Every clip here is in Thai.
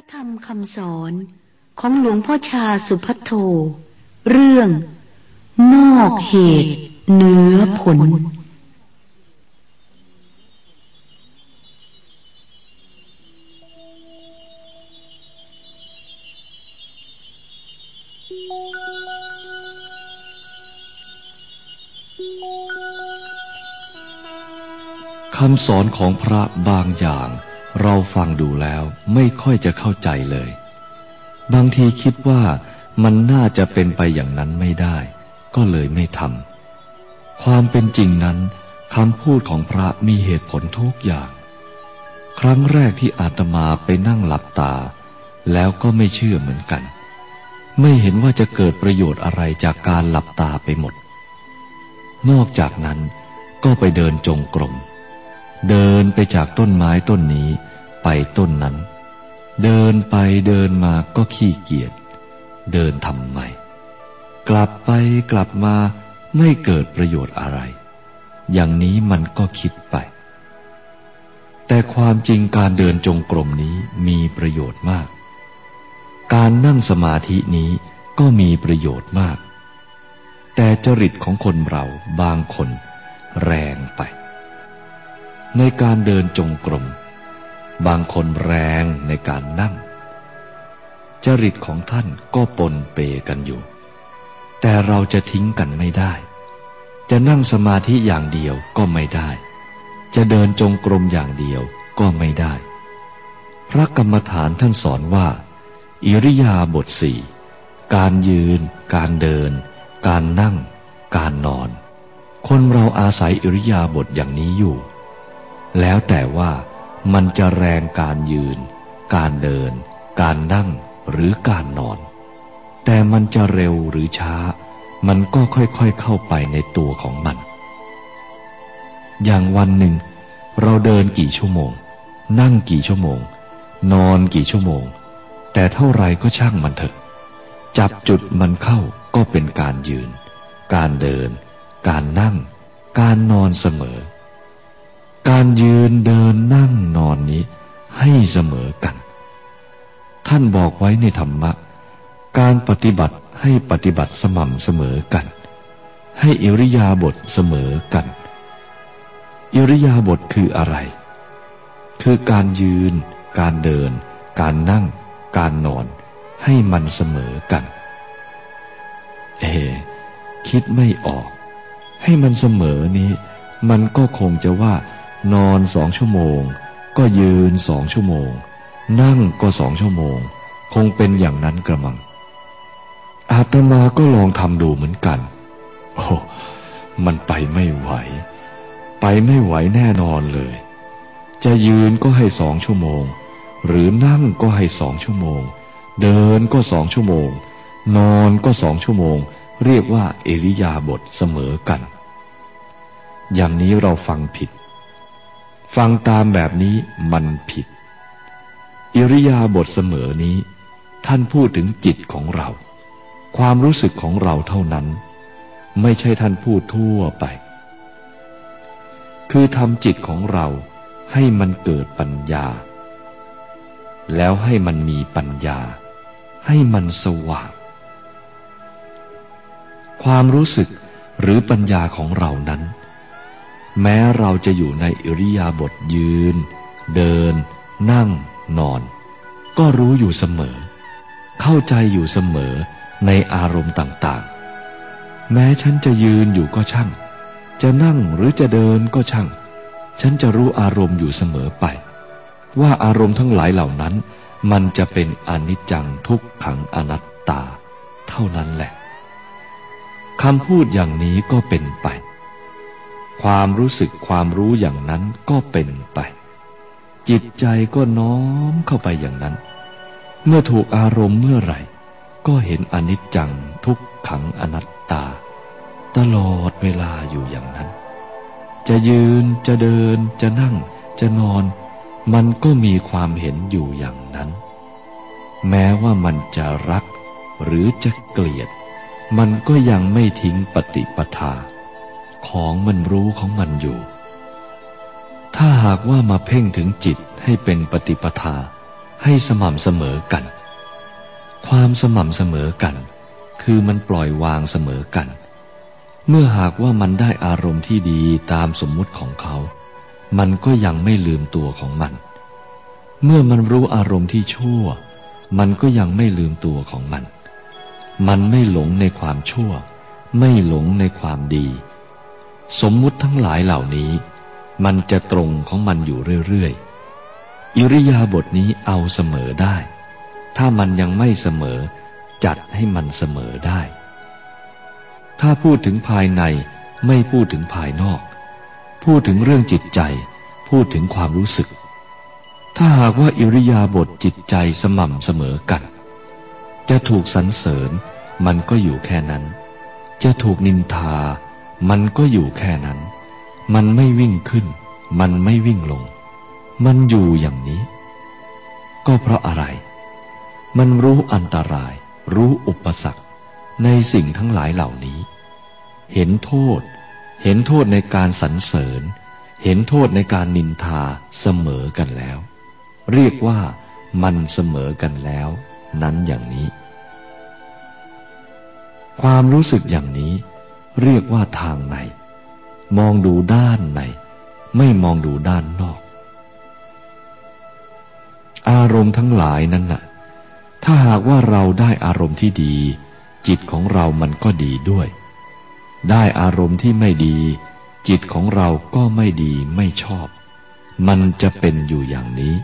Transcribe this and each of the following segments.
ระธรรมคำสอนของหลวงพ่อชาสุพัทโท เรื่อง นอกเหตุเหนือผล คำสอนของพระบางอย่าง เราฟังดูแล้วไม่ค่อยจะเข้าใจเลย บางทีคิดว่ามันน่าจะเป็นไปอย่างนั้นไม่ได้ ก็เลยไม่ทำความเป็นจริงนั้นคำพูดของพระมีเหตุผลทุกอย่าง ครั้งแรกที่อาตมาไปนั่งหลับตา แล้วก็ไม่เชื่อเหมือนกัน ไม่เห็นว่าจะเกิดประโยชน์อะไรจากการหลับตาไปหมด นอกจากนั้นก็ไปเดินจงกรม เดินไปจากต้นไม้ต้นนี้ไปต้นนั้น เดินไปเดินมาก็ขี้เกียจเดินทำไมกลับไปกลับมาไม่เกิดประโยชน์อะไร อย่างนี้มันก็คิดไป แต่ความจริงการเดินจงกรมนี้มีประโยชน์มาก การนั่งสมาธินี้ก็มีประโยชน์มาก แต่จริตของคนเราบางคนแรงไป ในการเดินจงกรม บางคนแรงในการนั่ง จริตของท่านก็ปนเปกันอยู่ แต่เราจะทิ้งกันไม่ได้ จะนั่งสมาธิอย่างเดียวก็ไม่ได้ จะเดินจงกรมอย่างเดียวก็ไม่ได้ พระกรรมฐานท่านสอนว่า อิริยาบถสี่การยืน การเดิน การนั่ง การนอน คนเราอาศัยอิริยาบถอย่างนี้อยู่ แล้วแต่ว่ามันจะแรงการยืน การเดิน การนั่งหรือการนอน แต่มันจะเร็วหรือช้า มันก็ค่อยๆเข้าไปในตัวของมัน อย่างวันหนึ่ง เราเดินกี่ชั่วโมง นั่งกี่ชั่วโมง นอนกี่ชั่วโมง แต่เท่าไรก็ช่างมันเถอะ จับจุดมันเข้าก็เป็นการยืน การเดิน การนั่ง การนอนเสมอ การยืนเดินนั่งนอนนี้ให้เสมอกัน ท่านบอกไว้ในธรรมะ การปฏิบัติให้ปฏิบัติสม่ำเสมอกัน ให้อิริยาบถเสมอกัน อิริยาบถคืออะไร คือการยืน การเดิน การนั่ง การนอน ให้มันเสมอกัน เอ คิดไม่ออก ให้มันเสมอนี้ มันก็คงจะว่า นอนสองชั่วโมง ก็ยืนสองชั่วโมง นั่งก็สองชั่วโมง คงเป็นอย่างนั้นกระมัง อาตมาก็ลองทำดูเหมือนกัน โอ้ มันไปไม่ไหว ไปไม่ไหวแน่นอนเลย จะยืนก็ให้สองชั่วโมง หรือนั่งก็ให้สองชั่วโมง เดินก็สองชั่วโมง นอนก็สองชั่วโมง เรียกว่าเอริยาบทเสมอกัน อย่างนี้เราฟังผิด ฟังตามแบบนี้มันผิด อิริยาบทเสมอนี้ ท่านพูดถึงจิตของเรา ความรู้สึกของเราเท่านั้น ไม่ใช่ท่านพูดทั่วไป คือทำจิตของเราให้มันเกิดปัญญา แล้วให้มันมีปัญญา ให้มันสว่าง ความรู้สึกหรือปัญญาของเรานั้น แม้เราจะอยู่ในอิริยาบถยืน เดิน นั่ง นอน ก็รู้อยู่เสมอ เข้าใจอยู่เสมอในอารมณ์ต่างๆ แม้ฉันจะยืนอยู่ก็ช่าง จะนั่งหรือจะเดินก็ช่าง ฉันจะรู้อารมณ์อยู่เสมอไป ว่าอารมณ์ทั้งหลายเหล่านั้น มันจะเป็นอนิจจังทุกขังอนัตตา เท่านั้นแหละคำพูดอย่างนี้ก็เป็นไป ความรู้สึกความรู้อย่างนั้นก็เป็นไป จิตใจก็น้อมเข้าไปอย่างนั้น เมื่อถูกอารมณ์เมื่อไหร่ ก็เห็นอนิจจังทุกขังอนัตตา ตลอดเวลาอยู่อย่างนั้น จะยืนจะเดินจะนั่ง จะนอน มันก็มีความเห็นอยู่อย่างนั้น แม้ว่ามันจะรักหรือจะเกลียด มันก็ยังไม่ทิ้งปฏิปทา ของมันรู้ของมันอยู่ ถ้าหากว่ามาเพ่งถึงจิตให้เป็นปฏิปทาให้สม่ำเสมอกัน ความสม่ำเสมอกัน คือมันปล่อยวางเสมอกัน เมื่อหากว่ามันได้อารมณ์ที่ดีตามสมมุติของเขา มันก็ยังไม่ลืมตัวของมัน เมื่อมันรู้อารมณ์ที่ชั่ว มันก็ยังไม่ลืมตัวของมัน มันไม่หลงในความชั่ว ไม่หลงในความดี สมมุติทั้งหลายเหล่านี้ มันจะตรงของมันอยู่เรื่อยๆ อิริยาบถนี้เอาเสมอได้ ถ้ามันยังไม่เสมอ จัดให้มันเสมอได้ ถ้าพูดถึงภายในไม่พูดถึงภายนอก พูดถึงเรื่องจิตใจ พูดถึงความรู้สึก ถ้าหากว่าอิริยาบถจิตใจสม่ำเสมอกัน จะถูกสรรเสริญมันก็อยู่แค่นั้น จะถูกนินทา มันก็อยู่แค่นั้น มันไม่วิ่งขึ้น มันไม่วิ่งลง มันอยู่อย่างนี้ ก็เพราะอะไร มันรู้อันตราย รู้อุปสรรคในสิ่งทั้งหลายเหล่านี้ เห็นโทษ เห็นโทษในการสรรเสริญ เห็นโทษในการนินทาเสมอกันแล้ว เรียกว่ามันเสมอกันแล้ว นั้นอย่างนี้ ความรู้สึกอย่างนี้ เรียกว่าทางใน มองดูด้านใน ไม่มองดูด้านนอก อารมณ์ทั้งหลายนั้นน่ะ ถ้าหากว่าเราได้อารมณ์ที่ดี จิตของเรามันก็ดีด้วย ได้อารมณ์ที่ไม่ดี จิตของเราก็ไม่ดีไม่ชอบ มันจะเป็นอยู่อย่างนี้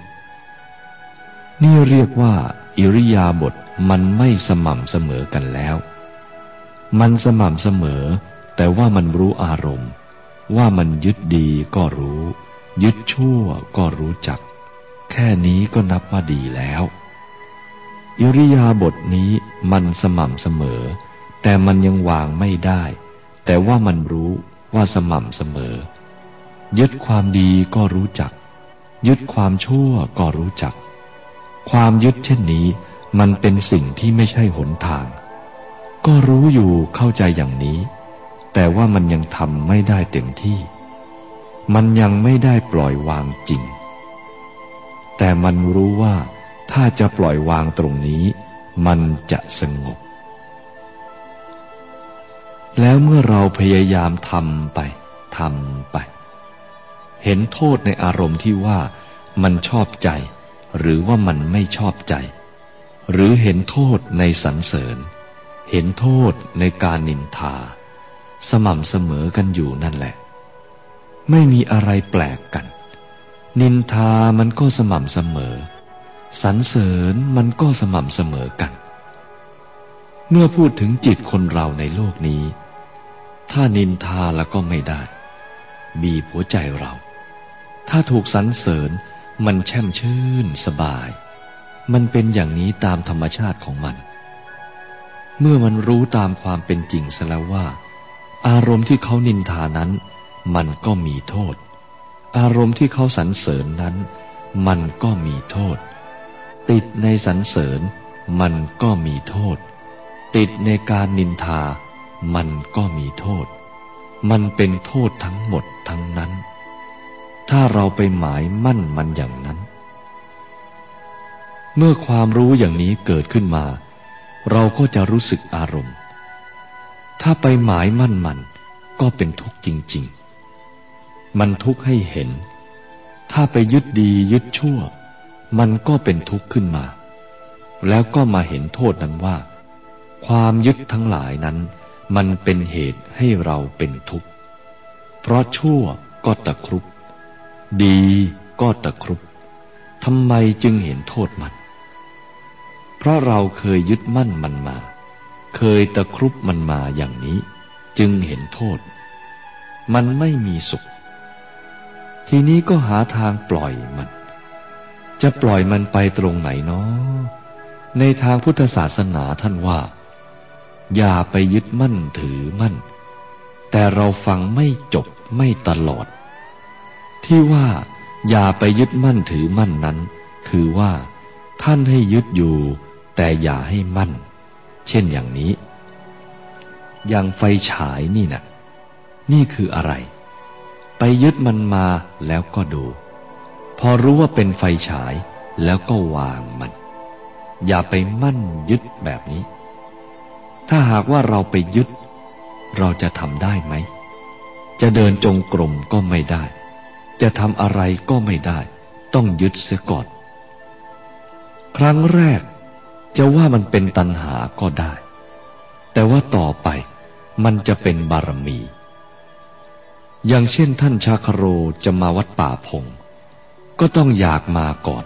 นี่เรียกว่า อิริยาบถมันไม่สม่ำเสมอกันแล้ว มันสม่ำเสมอ แต่ว่ามันรู้อารมณ์ ว่ามันยึดดีก็รู้ ยึดชั่วก็รู้จัก แค่นี้ก็นับว่าดีแล้ว อิริยาบถนี้มันสม่ำเสมอ แต่มันยังวางไม่ได้ แต่ว่ามันรู้ว่าสม่ำเสมอ ยึดความดีก็รู้จัก ยึดความชั่วก็รู้จัก ความยึดเช่นนี้ มันเป็นสิ่งที่ไม่ใช่หนทาง ก็รู้อยู่เข้าใจอย่างนี้ แต่ว่ามันยังทำไม่ได้เต็มที่ มันยังไม่ได้ปล่อยวางจริง แต่มันรู้ว่าถ้าจะปล่อยวางตรงนี้ มันจะสงบ แล้วเมื่อเราพยายามทำไปทำไป เห็นโทษในอารมณ์ที่ว่ามันชอบใจ หรือว่ามันไม่ชอบใจ หรือเห็นโทษในสรรเสริญ เห็นโทษในการนินทา สม่ำเสมอกันอยู่นั่นแหละ ไม่มีอะไรแปลกกัน นินทามันก็สม่ำเสมอ สรรเสริญมันก็สม่ำเสมอกัน เมื่อพูดถึงจิตคนเราในโลกนี้ ถ้านินทาแล้วก็ไม่ได้ บีบหัวใจเรา ถ้าถูกสรรเสริญมันแช่มชื่นสบาย มันเป็นอย่างนี้ตามธรรมชาติของมัน เมื่อมันรู้ตามความเป็นจริงซะแล้วว่า อารมณ์ที่เขานินทานั้น มันก็มีโทษ อารมณ์ที่เขาสรรเสริญนั้น มันก็มีโทษ ติดในสรรเสริญ มันก็มีโทษ ติดในการนินทา มันก็มีโทษ มันเป็นโทษทั้งหมดทั้งนั้น ถ้าเราไปหมายมั่นมันอย่างนั้น เมื่อความรู้อย่างนี้เกิดขึ้นมา เราก็จะรู้สึกอารมณ์ ถ้าไปหมายมั่นมันก็เป็นทุกข์จริง ๆ มันทุกข์ให้เห็น ถ้าไปยึดดียึดชั่ว มันก็เป็นทุกข์ขึ้นมา แล้วก็มาเห็นโทษนั้นว่า ความยึดทั้งหลายนั้น มันเป็นเหตุให้เราเป็นทุกข์ เพราะชั่วก็ตะครุบดีก็ตะครุบทำไมจึงเห็นโทษมัน ราะเราเคยยึดมั่นมันมา เคยตะครุบมันมาอย่างนี้ จึงเห็นโทษ มันไม่มีสุข ทีนี้ก็หาทางปล่อยมัน จะปล่อยมันไปตรงไหนเนาะในทางพุทธศาสนาท่านว่า อย่าไปยึดมั่นถือมั่น แต่เราฟังไม่จบไม่ตลอด ที่ว่าอย่าไปยึดมั่นถือมั่นนั้น คือว่าท่านให้ยึดอยู่ แต่อย่าให้มั่น เช่นอย่างนี้ อย่างไฟฉายนี่นะ่ะนี่คืออะไร ไปยึดมันมาแล้วก็ดู พอรู้ว่าเป็นไฟฉายแล้วก็วางมัน อย่าไปมั่นยึดแบบนี้ ถ้าหากว่าเราไปยึด เราจะทำได้ไหม จะเดินจงกรมก็ไม่ได้ จะทำอะไรก็ไม่ได้ ต้องยึดเสียก่อน ครั้งแรก จะว่ามันเป็นตัณหาก็ได้ แต่ว่าต่อไปมันจะเป็นบารมี อย่างเช่นท่านชาคโรจะมาวัดป่าพง ก็ต้องอยากมาก่อน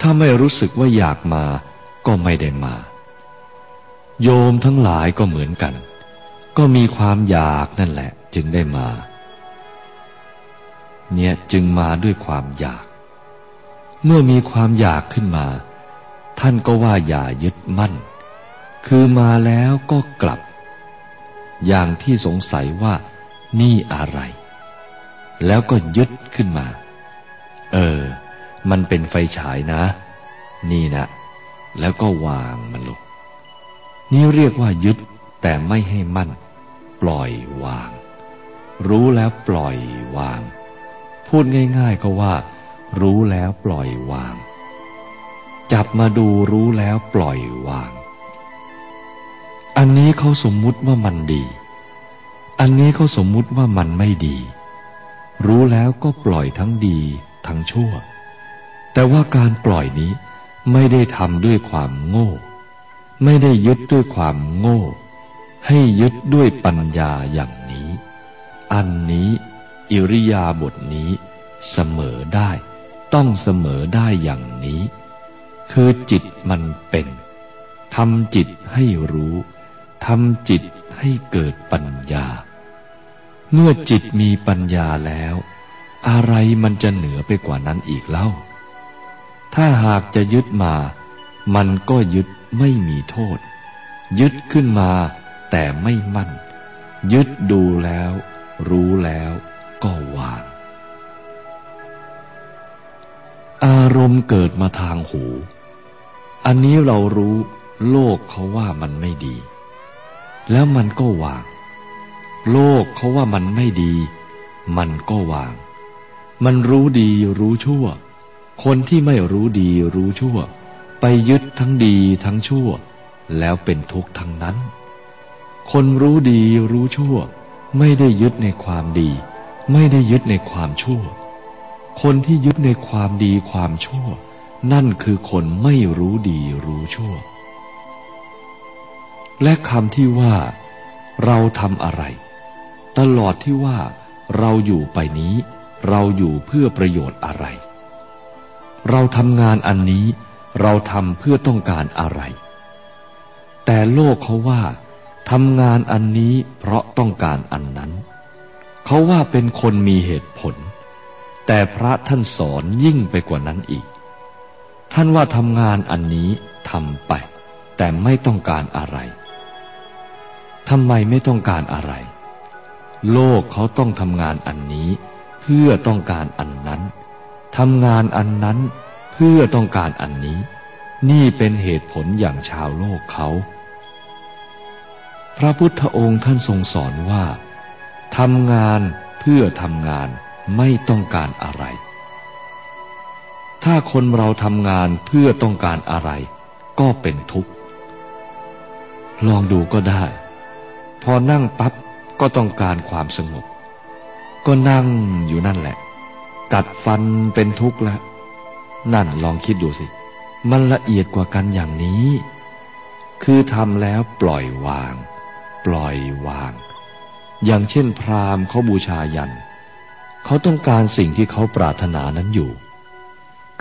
ถ้าไม่รู้สึกว่าอยากมาก็ไม่ได้มา โยมทั้งหลายก็เหมือนกัน ก็มีความอยากนั่นแหละจึงได้มา เนี่ยจึงมาด้วยความอยาก เมื่อมีความอยากขึ้นมา ท่านก็ว่าอย่ายึดมั่น คือมาแล้วก็กลับ อย่างที่สงสัยว่านี่อะไร แล้วก็ยึดขึ้นมา เออ มันเป็นไฟฉายนะ นี่นะแล้วก็วางมันลง นี่เรียกว่ายึดแต่ไม่ให้มั่น ปล่อยวาง รู้แล้วปล่อยวาง พูดง่าย ๆ ก็ว่า รู้แล้วปล่อยวาง จับมาดูรู้แล้วปล่อยวาง อันนี้เขาสมมุติว่ามันดี อันนี้เขาสมมุติว่ามันไม่ดี รู้แล้วก็ปล่อยทั้งดีทั้งชั่ว แต่ว่าการปล่อยนี้ไม่ได้ทำด้วยความโง่ ไม่ได้ยึดด้วยความโง่ ให้ยึดด้วยปัญญาอย่างนี้ อันนี้อิริยาบถนี้ เสมอได้ ต้องเสมอได้อย่างนี้ คือจิตมันเป็นทำจิตให้รู้ทำจิตให้เกิดปัญญา เมื่อจิตมีปัญญาแล้ว อะไรมันจะเหนือไปกว่านั้นอีกเล่า ถ้าหากจะยึดมา มันก็ยึดไม่มีโทษ ยึดขึ้นมาแต่ไม่มั่น ยึดดูแล้ว รู้แล้วก็วาง อารมณ์เกิดมาทางหู อันนี้เรารู้โลกเขาว่ามันไม่ดี แล้วมันก็วาง โลกเขาว่ามันไม่ดี มันก็วาง มันรู้ดีรู้ชั่ว คนที่ไม่รู้ดีรู้ชั่ว ไปยึดทั้งดีทั้งชั่ว แล้วเป็นทุกข์ทั้งนั้น คนรู้ดีรู้ชั่ว ไม่ได้ยึดในความดี ไม่ได้ยึดในความชั่ว คนที่ยึดในความดีความชั่ว นั่นคือคนไม่รู้ดีรู้ชั่ว และคำที่ว่า เราทำอะไร ตลอดที่ว่า เราอยู่ไปนี้ เราอยู่เพื่อประโยชน์อะไร เราทำงานอันนี้ เราทำเพื่อต้องการอะไร แต่โลกเขาว่าทำงานอันนี้เพราะต้องการอันนั้น เขาว่าเป็นคนมีเหตุผล แต่พระท่านสอนยิ่งไปกว่านั้นอีก ท่านว่าทำงานอันนี้ทำไป แต่ไม่ต้องการอะไรทำไมไม่ต้องการอะไร โลกเขาต้องทำงานอันนี้ เพื่อต้องการอันนั้นทำงานอันนั้นเพื่อต้องการอันนี้ นี่เป็นเหตุผลอย่างชาวโลกเขา พระพุทธองค์ท่านทรงสอนว่าทำงานเพื่อทำงานไม่ต้องการอะไร ถ้าคนเราทำงานเพื่อต้องการอะไร ก็เป็นทุกข์ ลองดูก็ได้ พอนั่งปั๊บก็ต้องการความสงบ ก็นั่งอยู่นั่นแหละ กัดฟันเป็นทุกข์แล้วนั่นลองคิดดูสิ มันละเอียดกว่ากันอย่างนี้ คือทำแล้วปล่อยวาง ปล่อยวาง อย่างเช่นพราหมณ์เขาบูชายัน เขาต้องการสิ่งที่เขาปรารถนานั้นอยู่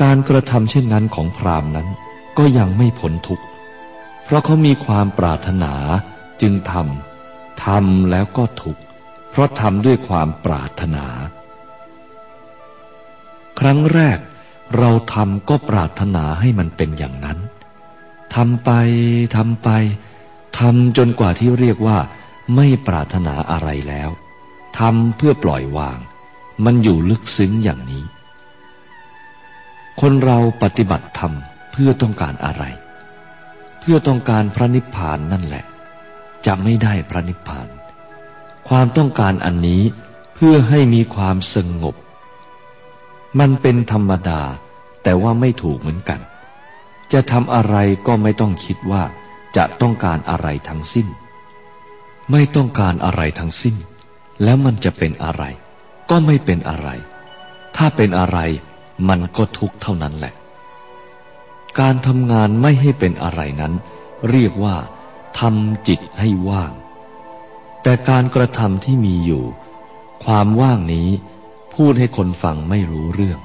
การกระทำเช่นนั้นของพราหมณ์นั้น ก็ยังไม่พ้นทุกข์ เพราะเขามีความปรารถนาจึงทำทำแล้วก็ทุกข์ เพราะทำด้วยความปรารถนา ครั้งแรกเราทำก็ปรารถนาให้มันเป็นอย่างนั้นทำไปทำไปทำจนกว่าที่เรียกว่า ไม่ปรารถนาอะไรแล้วทำเพื่อปล่อยวาง มันอยู่ลึกซึ้งอย่างนี้ คนเราปฏิบัติธรรมเพื่อต้องการอะไร เพื่อต้องการพระนิพพานนั่นแหละ จะไม่ได้พระนิพพาน ความต้องการอันนี้เพื่อให้มีความสงบ มันเป็นธรรมดาแต่ว่าไม่ถูกเหมือนกัน จะทำอะไรก็ไม่ต้องคิดว่าจะต้องการอะไรทั้งสิ้น ไม่ต้องการอะไรทั้งสิ้น แล้วมันจะเป็นอะไร ก็ไม่เป็นอะไร ถ้าเป็นอะไร มันก็ทุกเท่านั้นแหละ การทำงานไม่ให้เป็นอะไรนั้น เรียกว่าทำจิตให้ว่าง แต่การกระทำที่มีอยู่ ความว่างนี้พูดให้คนฟังไม่รู้เรื่อง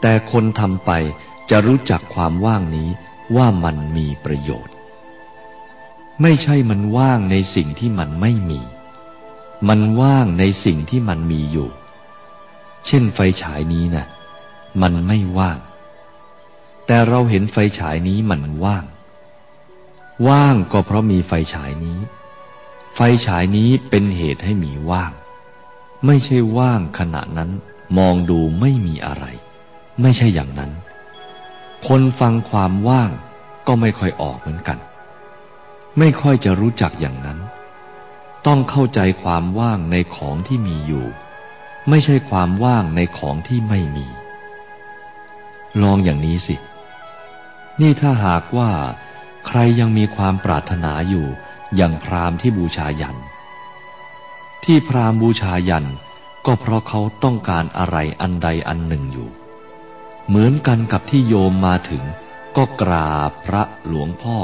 แต่คนทำไปจะรู้จักความว่างนี้ว่ามันมีประโยชน์ ไม่ใช่มันว่างในสิ่งที่มันไม่มี มันว่างในสิ่งที่มันมีอยู่ เช่นไฟฉายนี้น่ะ มันไม่ว่าง แต่เราเห็นไฟฉายนี้มันว่าง ว่างก็เพราะมีไฟฉายนี้ ไฟฉายนี้เป็นเหตุให้มีว่าง ไม่ใช่ว่างขณะนั้นมองดูไม่มีอะไร ไม่ใช่อย่างนั้น คนฟังความว่างก็ไม่ค่อยออกเหมือนกัน ไม่ค่อยจะรู้จักอย่างนั้น ต้องเข้าใจความว่างในของที่มีอยู่ ไม่ใช่ความว่างในของที่ไม่มี ลองอย่างนี้สิ นี่ถ้าหากว่าใครยังมีความปรารถนาอยู่อย่างพรามที่บูชายัน ที่พราหมณ์บูชายันก็เพราะเขาต้องการอะไรอันใดอันหนึ่งอยู่ เหมือนกันกับที่โยมมาถึง ก็กราบพระหลวงพ่อ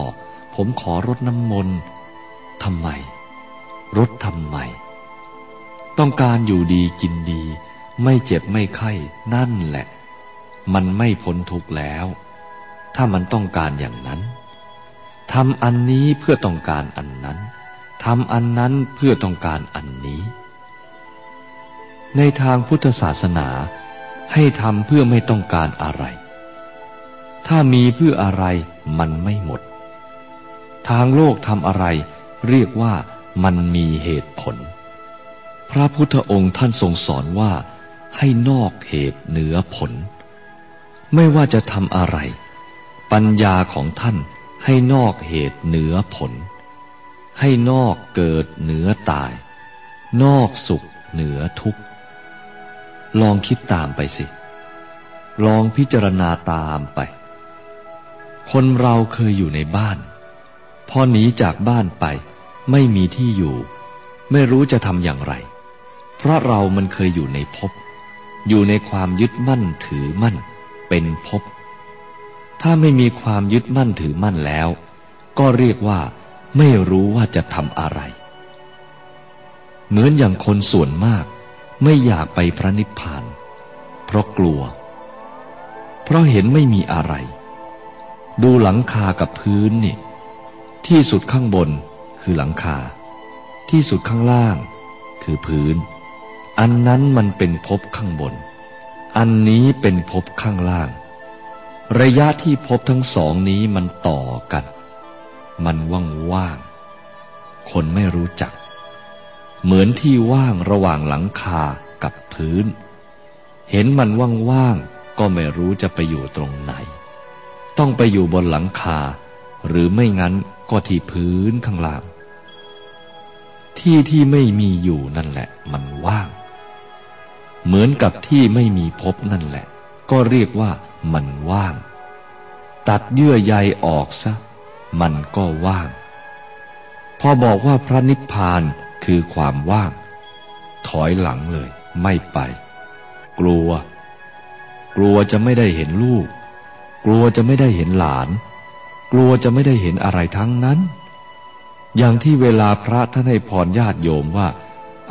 ผมขอรดน้ำมนต์ทำไมรดทำไม ต้องการอยู่ดีกินดี ไม่เจ็บไม่ไข้นั่นแหละ มันไม่พ้นทุกข์แล้ว ถ้ามันต้องการอย่างนั้นทำอันนี้เพื่อต้องการอันนั้นทำอันนั้นเพื่อต้องการอันนี้ ในทางพุทธศาสนาให้ทำเพื่อไม่ต้องการอะไร ถ้ามีเพื่ออะไรมันไม่หมด ทางโลกทำอะไร เรียกว่ามันมีเหตุผล พระพุทธองค์ท่านทรงสอนว่าให้นอกเหตุเหนือผล ไม่ว่าจะทำอะไร ปัญญาของท่านให้นอกเหตุเหนือผล ให้นอกเกิดเหนือตาย นอกสุขเหนือทุกข์ ลองคิดตามไปสิ ลองพิจารณาตามไป คนเราเคยอยู่ในบ้าน พอหนีจากบ้านไป ไม่มีที่อยู่ ไม่รู้จะทำอย่างไร เพราะเรามันเคยอยู่ในภพอยู่ในความยึดมั่นถือมั่น เป็นภพถ้าไม่มีความยึดมั่นถือมั่นแล้ว ก็เรียกว่า ไม่รู้ว่าจะทำอะไร เหมือนอย่างคนส่วนมาก ไม่อยากไปพระนิพพาน เพราะกลัว เพราะเห็นไม่มีอะไร ดูหลังคากับพื้นนี่ที่สุดข้างบนคือหลังคา ที่สุดข้างล่าง คือพื้น อันนั้นมันเป็นภพข้างบน อันนี้เป็นภพข้างล่าง ระยะที่ภพทั้งสองนี้มันต่อกัน มันว่างว่างคนไม่รู้จัก เหมือนที่ว่างระหว่างหลังคากับพื้น เห็นมันว่างว่างก็ไม่รู้จะไปอยู่ตรงไหน ต้องไปอยู่บนหลังคา หรือไม่งั้นก็ที่พื้นข้างล่าง ที่ที่ไม่มีอยู่นั่นแหละมันว่าง เหมือนกับที่ไม่มีพบนั่นแหละ ก็เรียกว่ามันว่าง ตัดเยื่อใยออกซะ มันก็ว่าง พอบอกว่าพระนิพพานคือความว่าง ถอยหลังเลย ไม่ไป กลัว กลัวจะไม่ได้เห็นลูก กลัวจะไม่ได้เห็นหลาน กลัวจะไม่ได้เห็นอะไรทั้งนั้น อย่างที่เวลาพระท่านให้พรญาติโยมว่า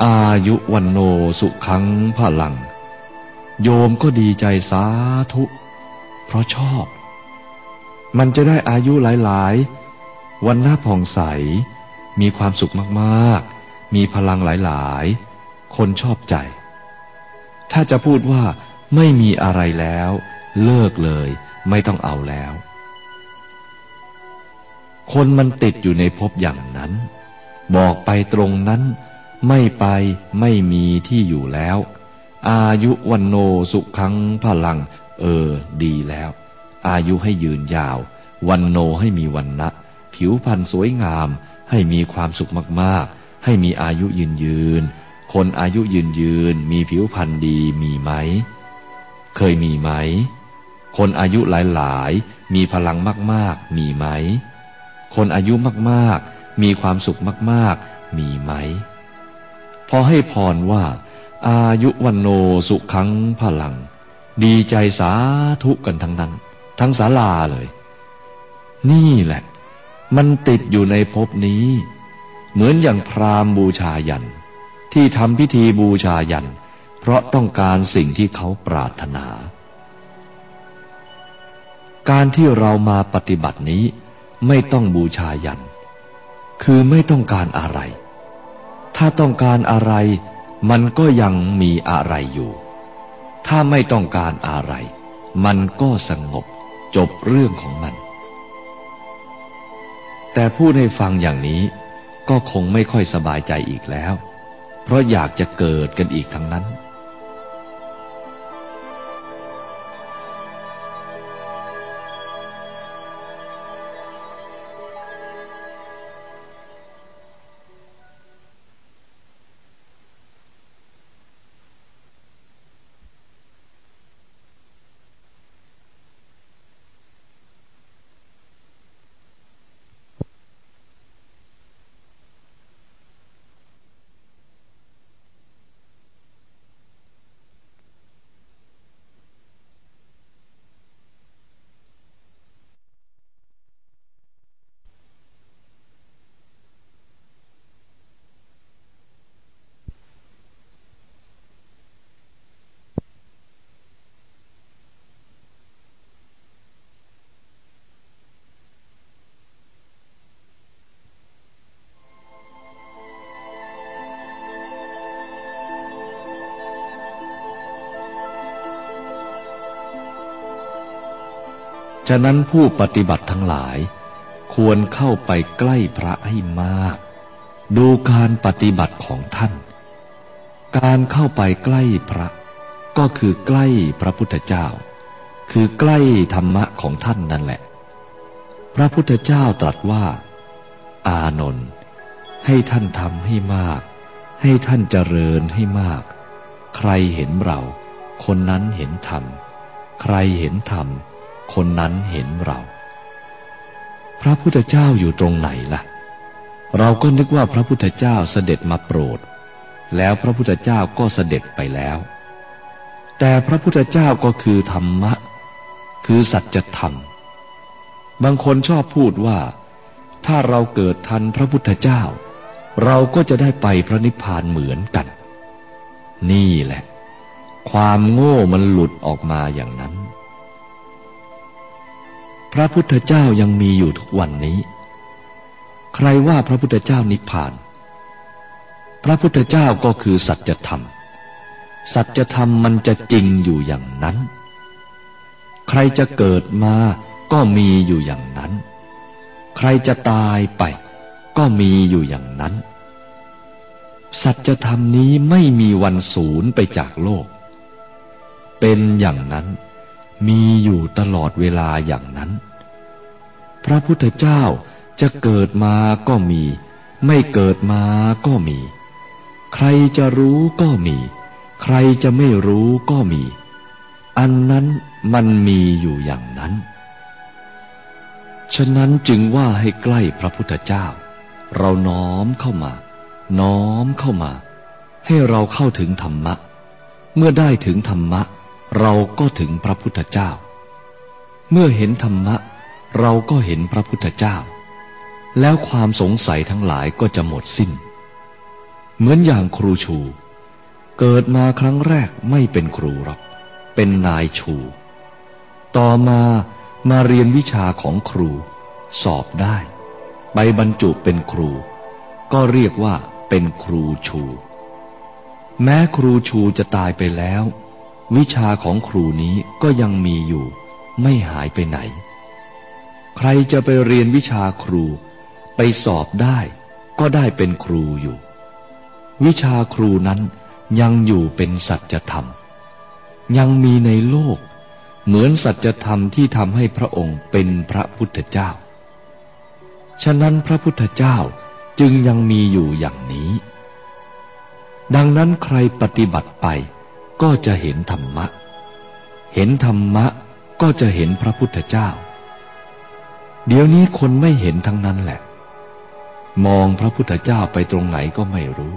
อายุวันโนสุขังพลัง โยมก็ดีใจสาธุ เพราะชอบ มันจะได้อายุหลายๆ วันหน้าผ่องใส มีความสุขมากๆ มีพลังหลายๆ คนชอบใจ ถ้าจะพูดว่าไม่มีอะไรแล้ว เลิกเลย ไม่ต้องเอาแล้ว คนมันติดอยู่ในภพอย่างนั้น บอกไปตรงนั้น ไม่ไปไม่มีที่อยู่แล้ว อายุวันโนสุขังพลัง เออ ดีแล้ว อายุให้ยืนยาว วันโนให้มีวันนะผิวพรรณสวยงาม ให้มีความสุขมากๆ ให้มีอายุยืนยืน คนอายุยืนยืน มีผิวพรรณดีมีไหม เคยมีไหม คนอายุหลายๆ มีพลังมากๆ มีไหม คนอายุมากๆ มีความสุขมากๆ มีไหม พอให้พรว่า อายุวันโนสุขังพลัง ดีใจสาธุกันทั้งนั้น ทั้งศาลาเลย นี่แหละ มันติดอยู่ในภพนี้ เหมือนอย่างพรามบูชายัน ที่ทำพิธีบูชายัน เพราะต้องการสิ่งที่เขาปรารถนา การที่เรามาปฏิบัตินี้ไม่ต้องบูชายัน คือไม่ต้องการอะไร ถ้าต้องการอะไร มันก็ยังมีอะไรอยู่ ถ้าไม่ต้องการอะไร มันก็สงบจบเรื่องของมัน แต่พูดให้ฟังอย่างนี้ก็คงไม่ค่อยสบายใจอีกแล้ว เพราะอยากจะเกิดกันอีกทั้งนั้น ฉะนั้นผู้ปฏิบัติทั้งหลาย ควรเข้าไปใกล้พระให้มาก ดูการปฏิบัติของท่าน การเข้าไปใกล้พระ ก็คือใกล้พระพุทธเจ้า คือใกล้ธรรมะของท่านนั่นแหละ พระพุทธเจ้าตรัสว่า อานนท์ให้ท่านทำให้มาก ให้ท่านเจริญให้มาก ใครเห็นเรา คนนั้นเห็นธรรม ใครเห็นธรรม คนนั้นเห็นเรา พระพุทธเจ้าอยู่ตรงไหนล่ะ เราก็นึกว่าพระพุทธเจ้าเสด็จมาโปรด แล้วพระพุทธเจ้าก็เสด็จไปแล้ว แต่พระพุทธเจ้าก็คือธรรมะ คือสัจธรรม บางคนชอบพูดว่า ถ้าเราเกิดทันพระพุทธเจ้า เราก็จะได้ไปพระนิพพานเหมือนกัน นี่แหละ ความโง่มันหลุดออกมาอย่างนั้น พระพุทธเจ้ายังมีอยู่ทุกวันนี้ ใครว่าพระพุทธเจ้านิพพาน พระพุทธเจ้าก็คือสัจธรรม สัจธรรมมันจะจริงอยู่อย่างนั้น ใครจะเกิดมาก็มีอยู่อย่างนั้น ใครจะตายไป ก็มีอยู่อย่างนั้น สัจธรรมนี้ไม่มีวันสูญไปจากโลก เป็นอย่างนั้น มีอยู่ตลอดเวลาอย่างนั้น พระพุทธเจ้าจะเกิดมาก็มี ไม่เกิดมาก็มี ใครจะรู้ก็มี ใครจะไม่รู้ก็มี อันนั้นมันมีอยู่อย่างนั้น ฉะนั้นจึงว่าให้ใกล้พระพุทธเจ้า เราน้อมเข้ามา น้อมเข้ามา ให้เราเข้าถึงธรรมะ เมื่อได้ถึงธรรมะ เราก็ถึงพระพุทธเจ้า เมื่อเห็นธรรมะ เราก็เห็นพระพุทธเจ้า แล้วความสงสัยทั้งหลายก็จะหมดสิ้น เหมือนอย่างครูชู เกิดมาครั้งแรกไม่เป็นครูหรอก เป็นนายชู ต่อมามาเรียนวิชาของครู สอบได้ใบบรรจุเป็นครู ก็เรียกว่าเป็นครูชู แม้ครูชูจะตายไปแล้ว วิชาของครูนี้ก็ยังมีอยู่ ไม่หายไปไหน ใครจะไปเรียนวิชาครู ไปสอบได้ก็ได้เป็นครูอยู่ วิชาครูนั้นยังอยู่เป็นสัจธรรม ยังมีในโลก เหมือนสัจธรรมที่ทำให้พระองค์เป็นพระพุทธเจ้า ฉะนั้นพระพุทธเจ้าจึงยังมีอยู่อย่างนี้ ดังนั้นใครปฏิบัติไป ก็จะเห็นธรรมะ เห็นธรรมะก็จะเห็นพระพุทธเจ้า เดี๋ยวนี้คนไม่เห็นทั้งนั้นแหละ มองพระพุทธเจ้าไปตรงไหนก็ไม่รู้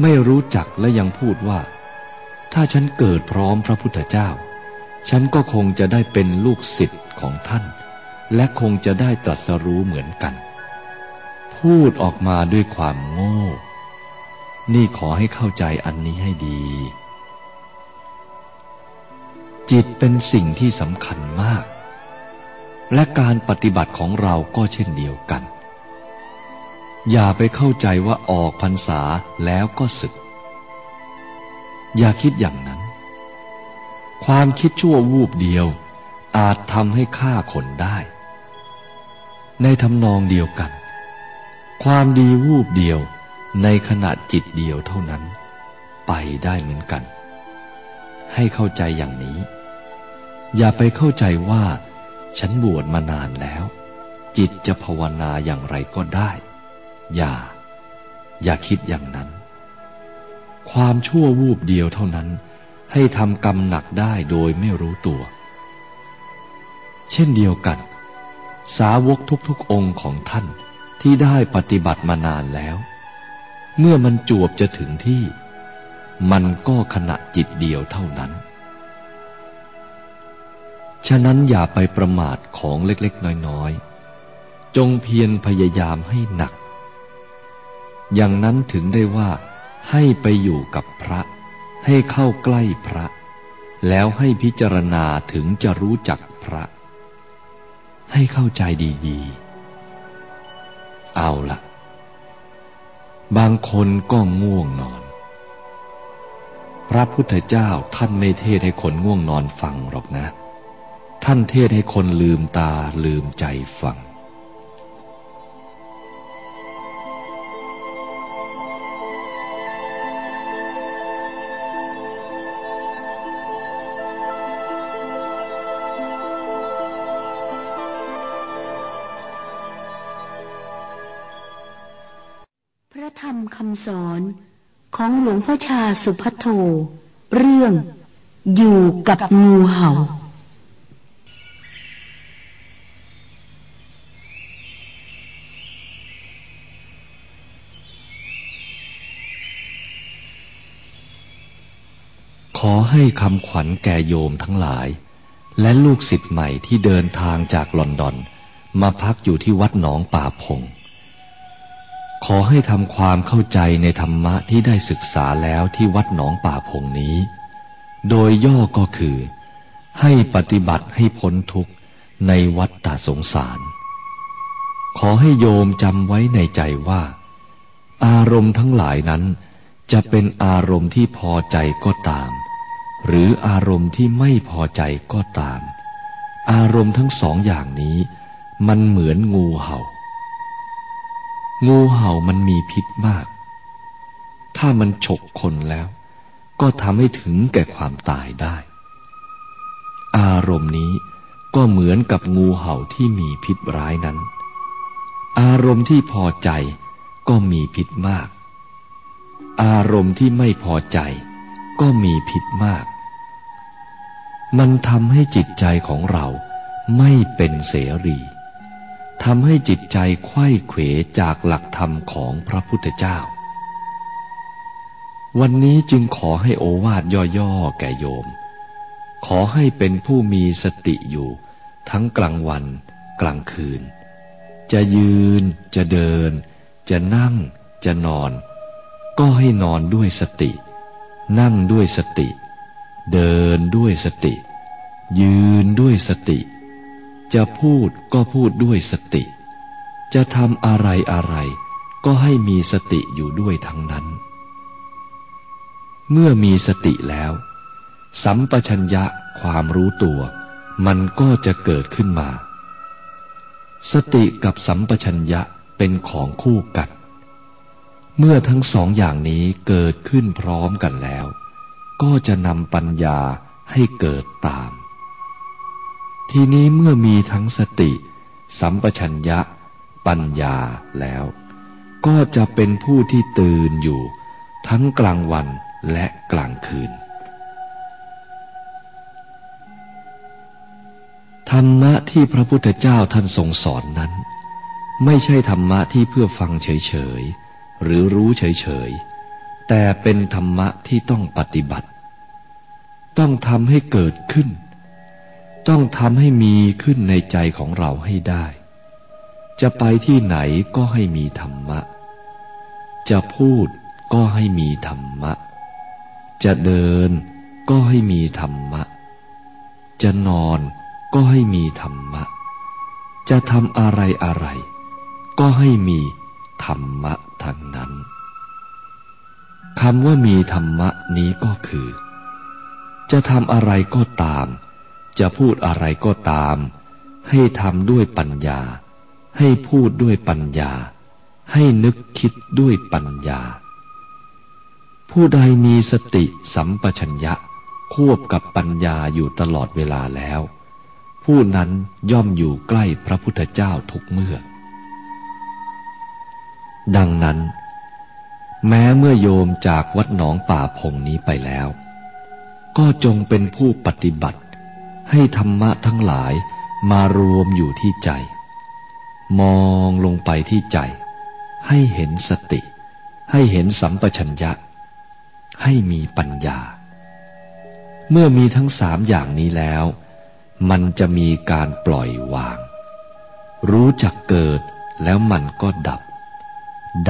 ไม่รู้จักและยังพูดว่า ถ้าฉันเกิดพร้อมพระพุทธเจ้า ฉันก็คงจะได้เป็นลูกศิษย์ของท่าน และคงจะได้ตรัสรู้เหมือนกัน พูดออกมาด้วยความโง่ นี่ขอให้เข้าใจอันนี้ให้ดี จิตเป็นสิ่งที่สำคัญมาก และการปฏิบัติของเราก็เช่นเดียวกัน อย่าไปเข้าใจว่าออกพรรษาแล้วก็สึก อย่าคิดอย่างนั้น ความคิดชั่ววูบเดียว อาจทำให้ฆ่าคนได้ ในทำนองเดียวกัน ความดีวูบเดียวในขณะจิตเดียวเท่านั้น ไปได้เหมือนกัน ให้เข้าใจอย่างนี้ อย่าไปเข้าใจว่า ฉันบวชมานานแล้ว จิตจะภาวนาอย่างไรก็ได้ อย่า อย่าคิดอย่างนั้น ความชั่ววูบเดียวเท่านั้น ให้ทำกรรมหนักได้โดยไม่รู้ตัว เช่นเดียวกัน สาวกทุกๆองค์ของท่านที่ได้ปฏิบัติมานานแล้ว เมื่อมันจวบจะถึงที่ มันก็ขณะจิตเดียวเท่านั้น ฉะนั้นอย่าไปประมาทของเล็กๆ น้อยๆ จงเพียรพยายามให้หนัก อย่างนั้นถึงได้ว่าให้ไปอยู่กับพระ ให้เข้าใกล้พระ แล้วให้พิจารณาถึงจะรู้จักพระ ให้เข้าใจดีๆ เอาละบางคนก็ง่วงนอน พระพุทธเจ้าท่านไม่เทศให้คนง่วงนอนฟังหรอกนะ ท่านเทศให้คนลืมตาลืมใจฟัง พระธรรมคำสอนของหลวงพ่อชาสุพัทโท เรื่องอยู่กับงูเห่าขอ ให้คำขวัญแก่โยมทั้งหลาย และลูกศิษย์ใหม่ที่เดินทางจากลอนดอน มาพักอยู่ที่วัดหนองป่าพง ขอให้ทำความเข้าใจในธรรมะที่ได้ศึกษาแล้วที่วัดหนองป่าพงนี้ โดยย่อก็คือ ให้ปฏิบัติให้พ้นทุกข์ในวัฏฏสงสาร ขอให้โยมจำไว้ในใจว่า อารมณ์ทั้งหลายนั้นจะเป็นอารมณ์ที่พอใจก็ตาม หรืออารมณ์ที่ไม่พอใจก็ตาม อารมณ์ทั้งสองอย่างนี้ มันเหมือนงูเห่า งูเห่ามันมีพิษมาก ถ้ามันฉกคนแล้ว ก็ทำให้ถึงแก่ความตายได้ อารมณ์นี้ก็เหมือนกับงูเห่าที่มีพิษร้ายนั้น อารมณ์ที่พอใจก็มีพิษมาก อารมณ์ที่ไม่พอใจ ก็มีพิษมาก มันทำให้จิตใจของเราไม่เป็นเสรีทำให้จิตใจไข้เขวจากหลักธรรมของพระพุทธเจ้า วันนี้จึงขอให้โอวาทย่อๆ แก่โยม ขอให้เป็นผู้มีสติอยู่ ทั้งกลางวัน กลางคืน จะยืน จะเดิน จะนั่ง จะนอน ก็ให้นอนด้วยสติ นั่งด้วยสติ เดินด้วยสติ ยืนด้วยสติ จะพูดก็พูดด้วยสติ จะทำอะไรอะไร ก็ให้มีสติอยู่ด้วยทั้งนั้น เมื่อมีสติแล้ว สัมปชัญญะความรู้ตัว มันก็จะเกิดขึ้นมา สติกับสัมปชัญญะเป็นของคู่กัน เมื่อทั้งสองอย่างนี้เกิดขึ้นพร้อมกันแล้ว ก็จะนำปัญญาให้เกิดตาม ทีนี้เมื่อมีทั้งสติ สัมปชัญญะ ปัญญาแล้ว ก็จะเป็นผู้ที่ตื่นอยู่ ทั้งกลางวันและกลางคืน ธรรมะที่พระพุทธเจ้าท่านทรงสอนนั้น ไม่ใช่ธรรมะที่เพื่อฟังเฉยๆ หรือรู้เฉยๆ แต่เป็นธรรมะที่ต้องปฏิบัติ ต้องทำให้เกิดขึ้น ต้องทำให้มีขึ้นในใจของเราให้ได้ จะไปที่ไหนก็ให้มีธรรมะ จะพูดก็ให้มีธรรมะ จะเดินก็ให้มีธรรมะ จะนอนก็ให้มีธรรมะ จะทำอะไรอะไร ก็ให้มีธรรมะ ธรรมะทั้งนั้นคำว่ามีธรรมะนี้ก็คือ จะทำอะไรก็ตาม จะพูดอะไรก็ตาม ให้ทำด้วยปัญญา ให้พูดด้วยปัญญา ให้นึกคิดด้วยปัญญา ผู้ใดมีสติสัมปชัญญะ ควบกับปัญญาอยู่ตลอดเวลาแล้ว ผู้นั้นย่อมอยู่ใกล้พระพุทธเจ้าทุกเมื่อ ดังนั้น แม้เมื่อโยมจากวัดหนองป่าพงนี้ไปแล้ว ก็จงเป็นผู้ปฏิบัติ ให้ธรรมะทั้งหลายมารวมอยู่ที่ใจ มองลงไปที่ใจ ให้เห็นสติ ให้เห็นสัมปชัญญะ ให้มีปัญญา เมื่อมีทั้งสามอย่างนี้แล้ว มันจะมีการปล่อยวาง รู้จักเกิดแล้วมันก็ดับ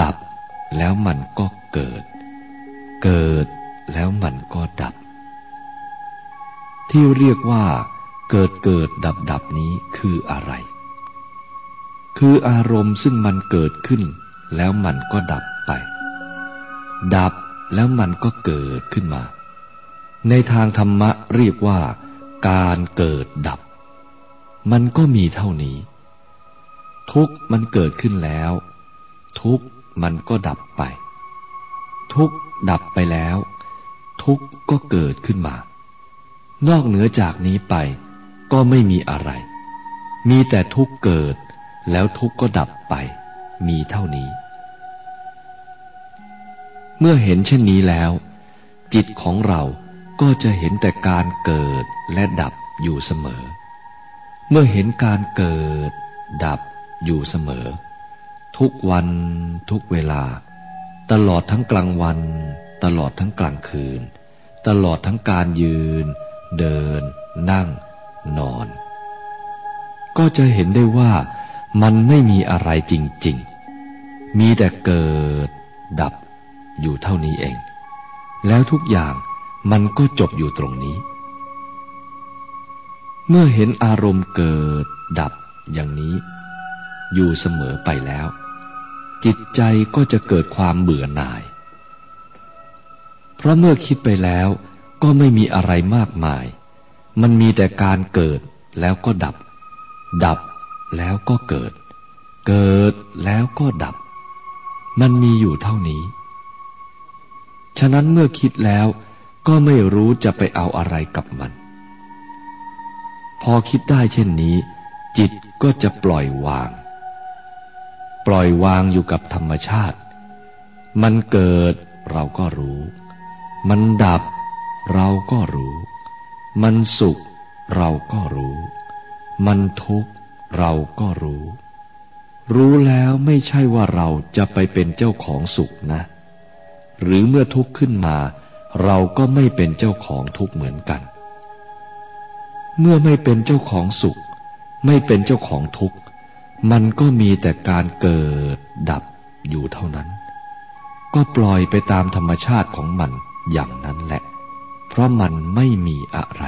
ดับแล้วมันก็เกิด เกิดแล้วมันก็ดับ ที่เรียกว่า เกิดเกิดดับดับนี้คืออะไร คืออารมณ์ซึ่งมันเกิดขึ้น แล้วมันก็ดับไป ดับแล้วมันก็เกิดขึ้นมา ในทางธรรมะเรียกว่า การเกิดดับ มันก็มีเท่านี้ ทุกมันเกิดขึ้นแล้ว ทุก มันก็ดับไป ทุกดับไปแล้ว ทุกก็เกิดขึ้นมา นอกเหนือจากนี้ไป ก็ไม่มีอะไร มีแต่ทุกเกิด แล้วทุกก็ดับไป มีเท่านี้ เมื่อเห็นเช่นนี้แล้ว จิตของเราก็จะเห็นแต่การเกิดและดับอยู่เสมอ เมื่อเห็นการเกิด ดับอยู่เสมอ ทุกวันทุกเวลา ตลอดทั้งกลางวัน ตลอดทั้งกลางคืน ตลอดทั้งการยืน เดิน นั่ง นอน ก็จะเห็นได้ว่ามันไม่มีอะไรจริง ๆ มีแต่เกิด ดับ อยู่เท่านี้เอง แล้วทุกอย่างมันก็จบอยู่ตรงนี้ เมื่อเห็นอารมณ์เกิด ดับอย่างนี้ อยู่เสมอไปแล้ว จิตใจก็จะเกิดความเบื่อหน่าย เพราะเมื่อคิดไปแล้วก็ไม่มีอะไรมากมาย มันมีแต่การเกิดแล้วก็ดับ ดับแล้วก็เกิด เกิดแล้วก็ดับ มันมีอยู่เท่านี้ ฉะนั้นเมื่อคิดแล้วก็ไม่รู้จะไปเอาอะไรกับมัน พอคิดได้เช่นนี้ จิตก็จะปล่อยวาง ปล่อยวางอยู่กับธรรมชาติ มันเกิดเราก็รู้ มันดับเราก็รู้ มันสุขเราก็รู้ มันทุกข์เราก็รู้ รู้แล้วไม่ใช่ว่าเราจะไปเป็นเจ้าของสุขนะ หรือเมื่อทุกข์ขึ้นมา เราก็ไม่เป็นเจ้าของทุกข์เหมือนกัน เมื่อไม่เป็นเจ้าของสุข ไม่เป็นเจ้าของทุกข์ มันก็มีแต่การเกิดดับอยู่เท่านั้น ก็ปล่อยไปตามธรรมชาติของมันอย่างนั้นแหละ เพราะมันไม่มีอะไร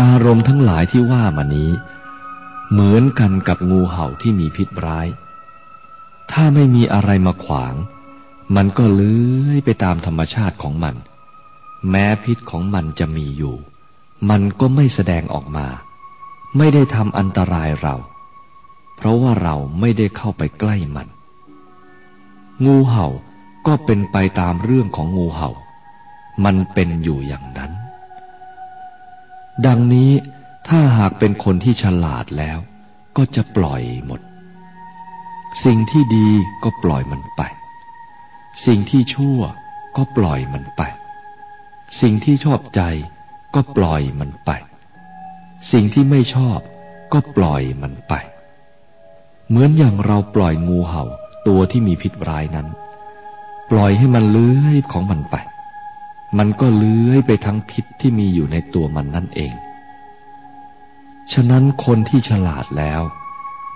อารมณ์ทั้งหลายที่ว่ามานี้ เหมือนกันกับงูเห่าที่มีพิษร้าย ถ้าไม่มีอะไรมาขวาง มันก็เลื้อยไปตามธรรมชาติของมัน แม้พิษของมันจะมีอยู่ มันก็ไม่แสดงออกมา ไม่ได้ทำอันตรายเรา เพราะว่าเราไม่ได้เข้าไปใกล้มัน งูเห่าก็เป็นไปตามเรื่องของงูเห่า มันเป็นอยู่อย่างนั้น ดังนี้ถ้าหากเป็นคนที่ฉลาดแล้ว ก็จะปล่อยหมด สิ่งที่ดีก็ปล่อยมันไป สิ่งที่ชั่วก็ปล่อยมันไป สิ่งที่ชอบใจก็ปล่อยมันไป สิ่งที่ไม่ชอบก็ปล่อยมันไป เหมือนอย่างเราปล่อยงูเห่าตัวที่มีพิษร้ายนั้น ปล่อยให้มันเลื้อยของมันไป มันก็เลื้อยไปทั้งพิษที่มีอยู่ในตัวมันนั่นเอง ฉะนั้นคนที่ฉลาดแล้ว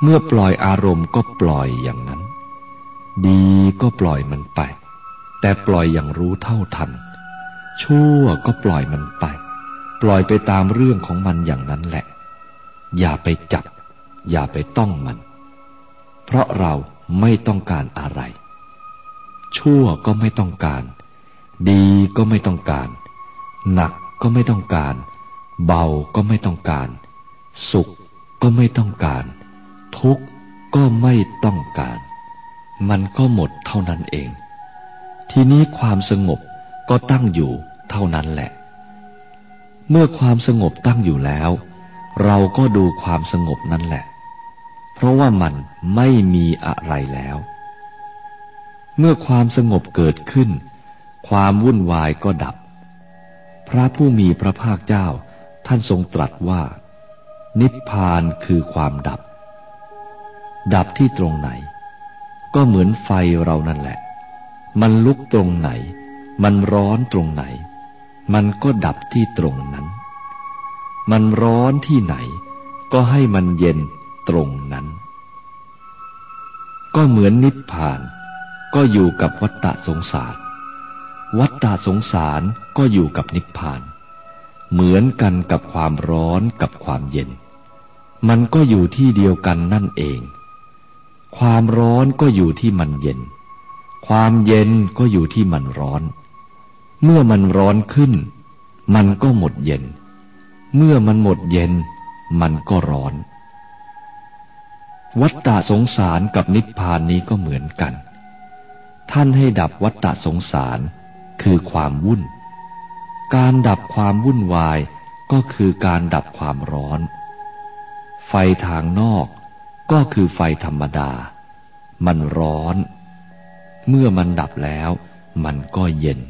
เมื่อปล่อยอารมณ์ก็ปล่อยอย่างนั้น ดีก็ปล่อยมันไป แต่ปล่อยอย่างรู้เท่าทัน ชั่วก็ปล่อยมันไป ปล่อยไปตามเรื่องของมันอย่างนั้นแหละ อย่าไปจับ อย่าไปต้องมัน เพราะเราไม่ต้องการอะไร ชั่วก็ไม่ต้องการ ดีก็ไม่ต้องการ หนักก็ไม่ต้องการ เบาก็ไม่ต้องการ สุขก็ไม่ต้องการ ทุกข์ก็ไม่ต้องการ มันก็หมดเท่านั้นเอง ทีนี้ความสงบก็ตั้งอยู่เท่านั้นแหละ เมื่อความสงบตั้งอยู่แล้ว เราก็ดูความสงบนั่นแหละ เพราะว่ามันไม่มีอะไรแล้ว เมื่อความสงบเกิดขึ้น ความวุ่นวายก็ดับ พระผู้มีพระภาคเจ้าท่านทรงตรัสว่า นิพพานคือความดับ ดับที่ตรงไหน ก็เหมือนไฟเรานั่นแหละ มันลุกตรงไหน มันร้อนตรงไหน มันก็ดับที่ตรงนั้น มันร้อนที่ไหน ก็ให้มันเย็นตรงนั้น ก็เหมือนนิพพาน ก็อยู่กับวัฏฏะสงสาร วัฏฏะสงสารก็อยู่กับนิพพาน เหมือนกันกับความร้อนกับความเย็น มันก็อยู่ที่เดียวกันนั่นเอง ความร้อนก็อยู่ที่มันเย็น ความเย็นก็อยู่ที่มันร้อน เมื่อมันร้อนขึ้น มันก็หมดเย็น เมื่อมันหมดเย็น มันก็ร้อน วัฏฏะสงสารกับนิพพานนี้ก็เหมือนกัน ท่านให้ดับวัฏฏะสงสารคือความวุ่น การดับความวุ่นวายก็คือการดับความร้อน ไฟทางนอกก็คือไฟธรรมดา มันร้อน เมื่อมันดับแล้ว มันก็เย็น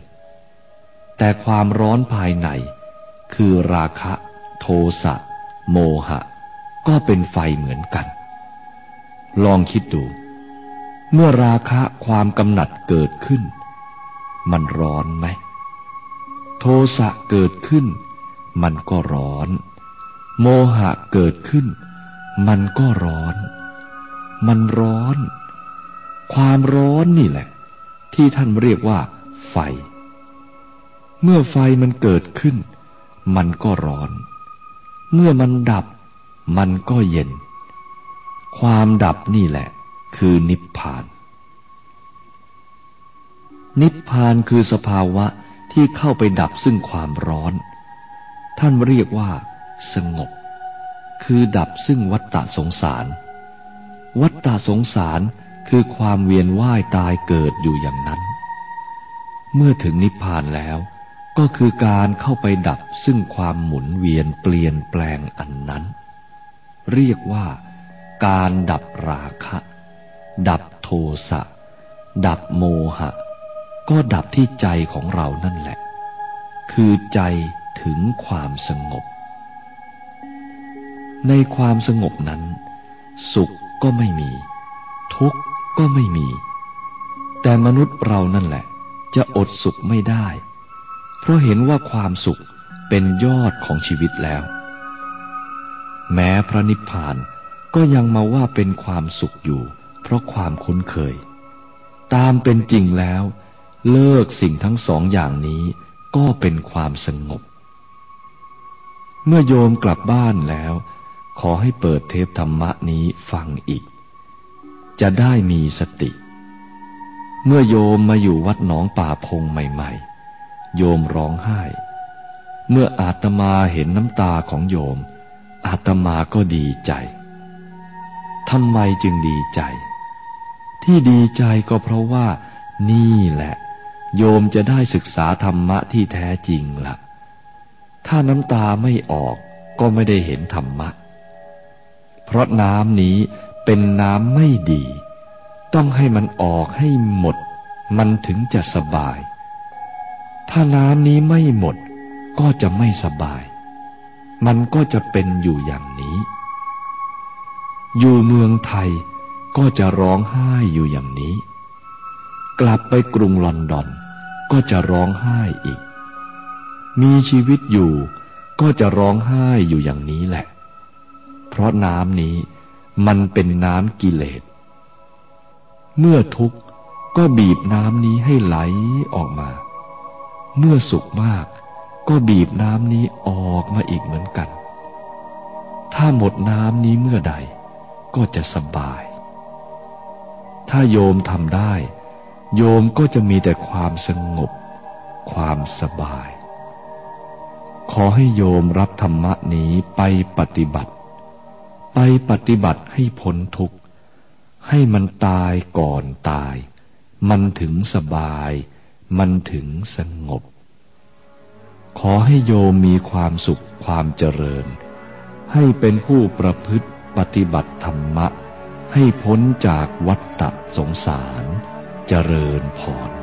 แต่ความร้อนภายใน คือราคะ โทสะ โมหะ ก็เป็นไฟเหมือนกัน ลองคิดดู เมื่อราคะความกำหนัดเกิดขึ้น มันร้อนไหม โทสะเกิดขึ้น มันก็ร้อน โมหะเกิดขึ้น มันก็ร้อน มันร้อน ความร้อนนี่แหละ ที่ท่านเรียกว่า ไฟ เมื่อไฟมันเกิดขึ้น มันก็ร้อน เมื่อมันดับ มันก็เย็น ความดับนี่แหละ คือนิพพาน นิพพานคือสภาวะที่เข้าไปดับซึ่งความร้อน ท่านเรียกว่า สงบ คือดับซึ่งวัฏฏะสงสาร วัฏฏะสงสารคือความเวียนว่ายตายเกิดอยู่อย่างนั้น เมื่อถึงนิพพานแล้ว ก็คือการเข้าไปดับซึ่งความหมุนเวียนเปลี่ยนแปลงอันนั้น เรียกว่าการดับราคะ ดับโทสะ ดับโมหะ ก็ดับที่ใจของเรานั่นแหละ คือใจถึงความสงบ ในความสงบนั้น สุขก็ไม่มี ทุกข์ก็ไม่มี แต่มนุษย์เรานั่นแหละ จะอดสุขไม่ได้ เพราะเห็นว่าความสุขเป็นยอดของชีวิตแล้ว แม้พระนิพพานก็ยังมาว่าเป็นความสุขอยู่ เพราะความคุ้นเคย ตามเป็นจริงแล้ว เลิกสิ่งทั้งสองอย่างนี้ก็เป็นความสงบ เมื่อโยมกลับบ้านแล้ว ขอให้เปิดเทปธรรมะนี้ฟังอีก จะได้มีสติ เมื่อโยมมาอยู่วัดหนองป่าพงใหม่ ๆ โยมร้องไห้ เมื่ออาตมาเห็นน้ำตาของโยม อาตมาก็ดีใจทำไมจึงดีใจ ที่ดีใจก็เพราะว่า นี่แหละ โยมจะได้ศึกษาธรรมะที่แท้จริงละ่ะ ถ้าน้ำตาไม่ออกก็ไม่ได้เห็นธรรมะ เพราะน้ำนี้เป็นน้ำไม่ดี ต้องให้มันออกให้หมด มันถึงจะสบาย ถ้าน้ำนี้ไม่หมดก็จะไม่สบาย มันก็จะเป็นอยู่อย่างนี้ อยู่เมืองไทยก็จะร้องไห้อยู่อย่างนี้ กลับไปกรุงลอนดอน ก็จะร้องไห้อีก มีชีวิตอยู่ก็จะร้องไห้อยู่อย่างนี้แหละ เพราะน้ำนี้มันเป็นน้ำกิเลส เมื่อทุกข์ก็บีบน้ำนี้ให้ไหลออกมา เมื่อสุขมาก ก็บีบน้ำนี้ออกมาอีกเหมือนกัน ถ้าหมดน้ำนี้เมื่อใด ก็จะสบาย ถ้าโยมทำได้ โยมก็จะมีแต่ความสงบ ความสบาย ขอให้โยมรับธรรมะนี้ไปปฏิบัติ ไปปฏิบัติให้พ้นทุกข์ ให้มันตายก่อนตาย มันถึงสบาย มันถึงสงบ ขอให้โยมมีความสุขความเจริญ ให้เป็นผู้ประพฤติปฏิบัติธรรมะ ให้พ้นจากวัฏฏะสงสาร เจริญพร